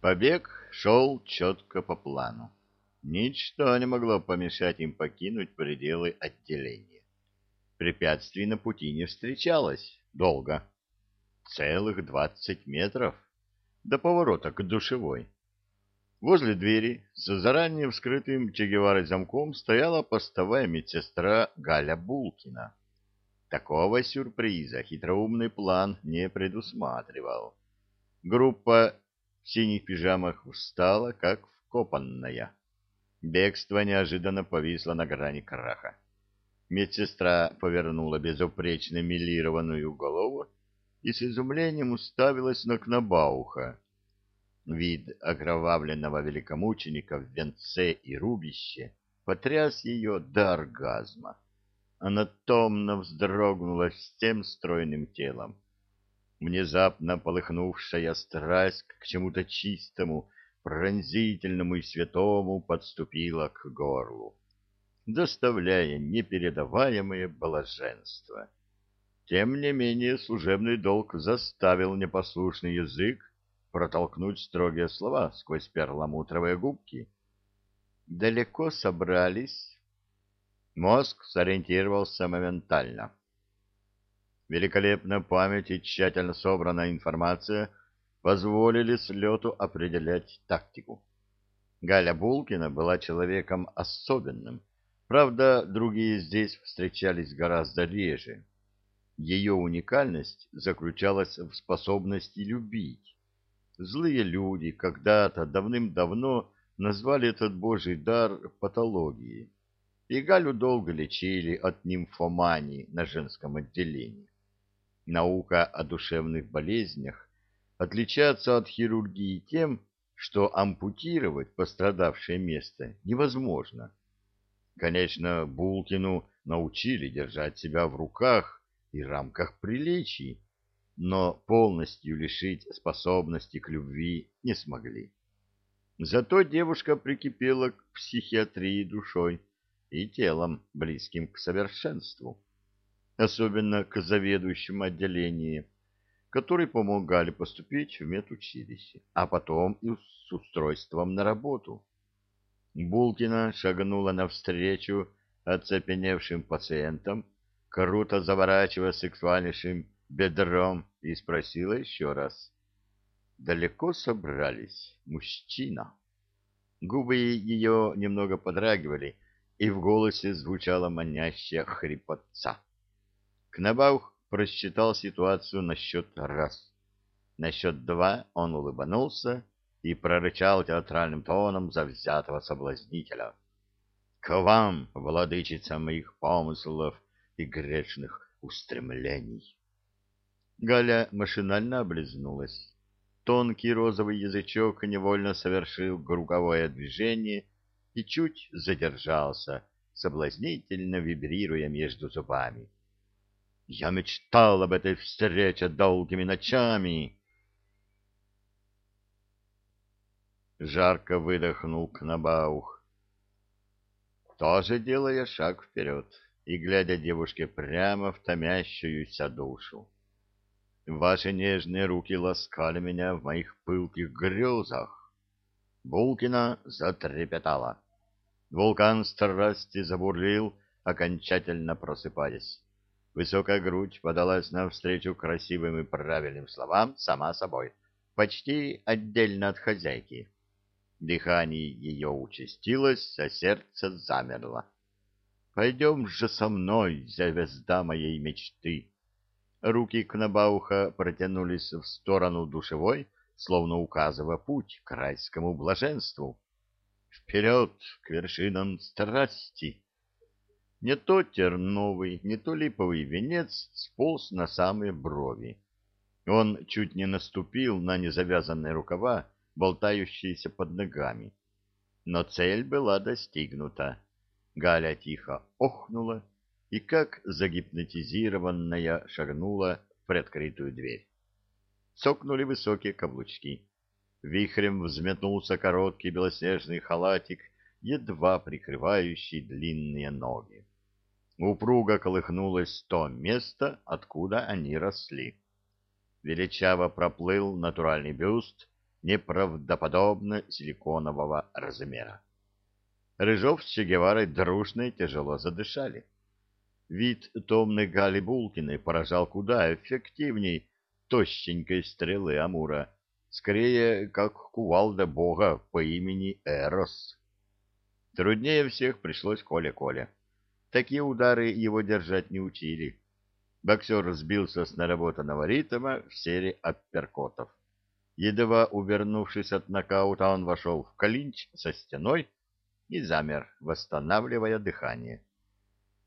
Побег шел четко по плану. Ничто не могло помешать им покинуть пределы отделения. Препятствий на пути не встречалось долго. Целых двадцать метров до поворота к душевой. Возле двери с заранее вскрытым Че замком стояла постовая медсестра Галя Булкина. Такого сюрприза хитроумный план не предусматривал. Группа в синих пижамах встала, как вкопанная. Бегство неожиданно повисло на грани краха. Медсестра повернула безупречно милированную голову и с изумлением уставилась на Кнабауха. Вид окровавленного великомученика в венце и рубище потряс ее до оргазма. Она томно вздрогнула всем стройным телом. Внезапно полыхнувшая страсть к чему-то чистому, пронзительному и святому подступила к горлу, доставляя непередаваемое блаженство. Тем не менее служебный долг заставил непослушный язык протолкнуть строгие слова сквозь перламутровые губки. «Далеко собрались?» Мозг сориентировался моментально. Великолепная память и тщательно собранная информация позволили слету определять тактику. Галя Булкина была человеком особенным. Правда, другие здесь встречались гораздо реже. Ее уникальность заключалась в способности любить. Злые люди когда-то давным-давно назвали этот божий дар патологией, и Галю долго лечили от нимфомании на женском отделении. Наука о душевных болезнях отличается от хирургии тем, что ампутировать пострадавшее место невозможно. Конечно, Булкину научили держать себя в руках и рамках приличий, но полностью лишить способности к любви не смогли. Зато девушка прикипела к психиатрии душой и телом, близким к совершенству, особенно к заведующему отделению, которые помогали поступить в медучилище, а потом и с устройством на работу. Булкина шагнула навстречу оцепеневшим пациентам, круто заворачивая сексуальнейшим бедром и спросила еще раз. «Далеко собрались, мужчина?» Губы ее немного подрагивали, и в голосе звучала манящая хрипотца. Кнабаух просчитал ситуацию на счет раз. На счет два он улыбнулся и прорычал театральным тоном завзятого соблазнителя. — К вам, владычица моих помыслов и грешных устремлений! Галя машинально облизнулась. Тонкий розовый язычок невольно совершил круговое движение и чуть задержался, соблазнительно вибрируя между зубами. «Я мечтал об этой встрече долгими ночами!» Жарко выдохнул Кнабаух, тоже делая шаг вперед и глядя девушке прямо в томящуюся душу. Ваши нежные руки ласкали меня в моих пылких грезах. Булкина затрепетала. Вулкан страсти забурлил, окончательно просыпаясь. Высокая грудь подалась навстречу красивым и правильным словам сама собой, почти отдельно от хозяйки. Дыхание ее участилось, а сердце замерло. «Пойдем же со мной, звезда моей мечты!» Руки Кнабауха протянулись в сторону душевой, словно указывая путь к райскому блаженству. Вперед к вершинам страсти! Не то терновый, не то липовый венец сполз на самые брови. Он чуть не наступил на незавязанные рукава, болтающиеся под ногами. Но цель была достигнута. Галя тихо охнула и как загипнотизированная шагнула в приоткрытую дверь. Цокнули высокие каблучки. Вихрем взметнулся короткий белоснежный халатик, едва прикрывающий длинные ноги. Упруго колыхнулось то место, откуда они росли. Величаво проплыл натуральный бюст, неправдоподобно силиконового размера. Рыжов с Че Геварой дружно и тяжело задышали. Вид томной Гали Булкиной поражал куда эффективней тощенькой стрелы Амура, скорее, как кувалда бога по имени Эрос. Труднее всех пришлось Коле-Коле. Такие удары его держать не учили. Боксер сбился с наработанного ритма в серии апперкотов. Едва увернувшись от нокаута, он вошел в клинч со стеной и замер, восстанавливая дыхание.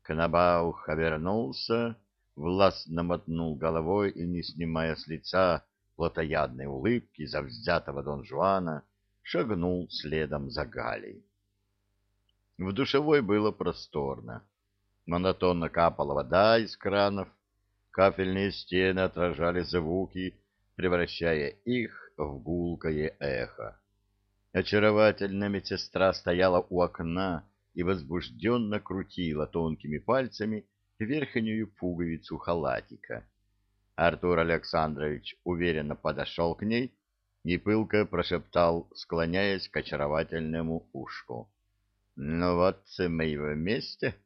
Кнабаух обернулся, властно мотнул головой и, не снимая с лица плотоядной улыбки завзятого Дон Жуана, шагнул следом за Галей. В душевой было просторно. Монотонно капала вода из кранов, кафельные стены отражали звуки, превращая их в гулкое эхо. Очаровательная медсестра стояла у окна и возбужденно крутила тонкими пальцами верхнюю пуговицу халатика. Артур Александрович уверенно подошел к ней и пылко прошептал, склоняясь к очаровательному ушку. Ну вот мы вместе.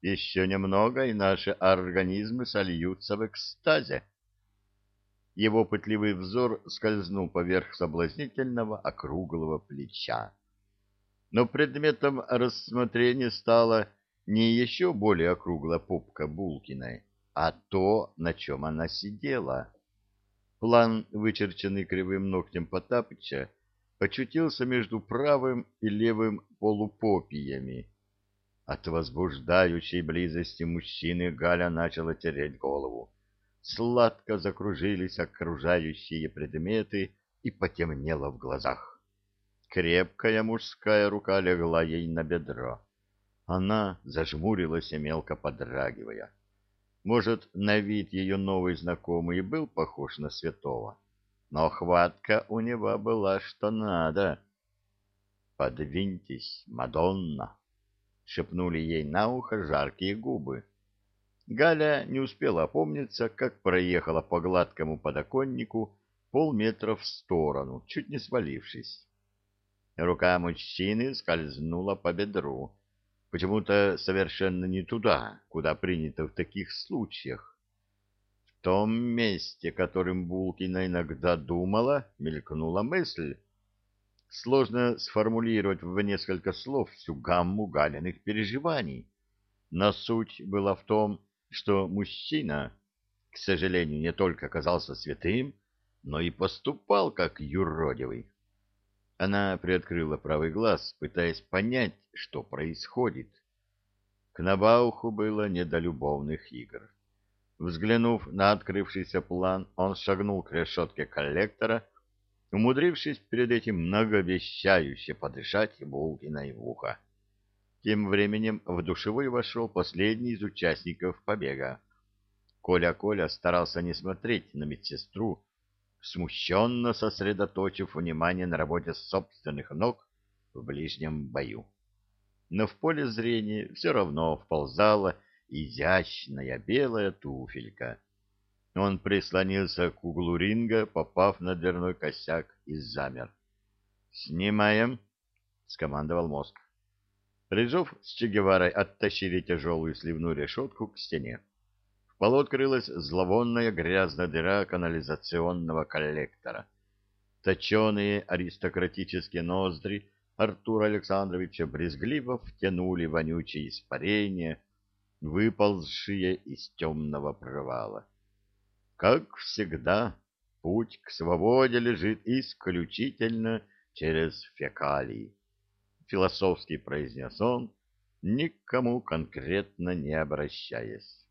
Еще немного, и наши организмы сольются в экстазе. Его пытливый взор скользнул поверх соблазнительного округлого плеча. Но предметом рассмотрения стала не еще более округлая попка Булкиной, а то, на чем она сидела. План, вычерченный кривым ногтем Потапыча, очутился между правым и левым полупопиями. От возбуждающей близости мужчины Галя начала тереть голову. Сладко закружились окружающие предметы и потемнело в глазах. Крепкая мужская рука легла ей на бедро. Она зажмурилась мелко подрагивая. Может, на вид ее новый знакомый был похож на святого но хватка у него была что надо. «Подвиньтесь, Мадонна!» — шепнули ей на ухо жаркие губы. Галя не успела опомниться, как проехала по гладкому подоконнику полметра в сторону, чуть не свалившись. Рука мужчины скользнула по бедру, почему-то совершенно не туда, куда принято в таких случаях том месте, которым Булкина иногда думала, мелькнула мысль. Сложно сформулировать в несколько слов всю гамму Галиных переживаний. Но суть была в том, что мужчина, к сожалению, не только оказался святым, но и поступал как юродивый. Она приоткрыла правый глаз, пытаясь понять, что происходит. К Набауху было не до любовных игр. Взглянув на открывшийся план, он шагнул к решетке коллектора, умудрившись перед этим многообещающе подышать Булкиной в ухо. Тем временем в душевой вошел последний из участников побега. Коля-Коля старался не смотреть на медсестру, смущенно сосредоточив внимание на работе собственных ног в ближнем бою. Но в поле зрения все равно вползала изящная белая туфелька. Он прислонился к углу ринга, попав на дверной косяк и замер. «Снимаем!» — скомандовал мозг. Рыжов с Чегеварой оттащили тяжелую сливную решетку к стене. В полу открылась зловонная грязная дыра канализационного коллектора. Точеные аристократические ноздри Артура Александровича брезгливо втянули вонючие испарения, выползшие из темного провала. Как всегда, путь к свободе лежит исключительно через фекалии, философски произнес он, никому конкретно не обращаясь.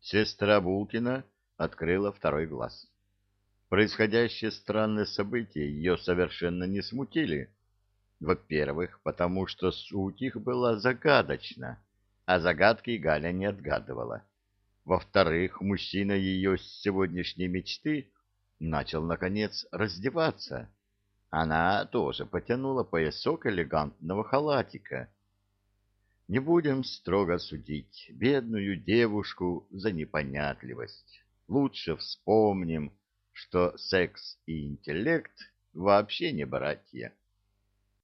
Сестра Булкина открыла второй глаз. Происходящие странные события ее совершенно не смутили. Во-первых, потому что суть их была загадочна а загадки Галя не отгадывала. Во-вторых, мужчина ее сегодняшней мечты начал, наконец, раздеваться. Она тоже потянула поясок элегантного халатика. Не будем строго судить бедную девушку за непонятливость. Лучше вспомним, что секс и интеллект вообще не братья.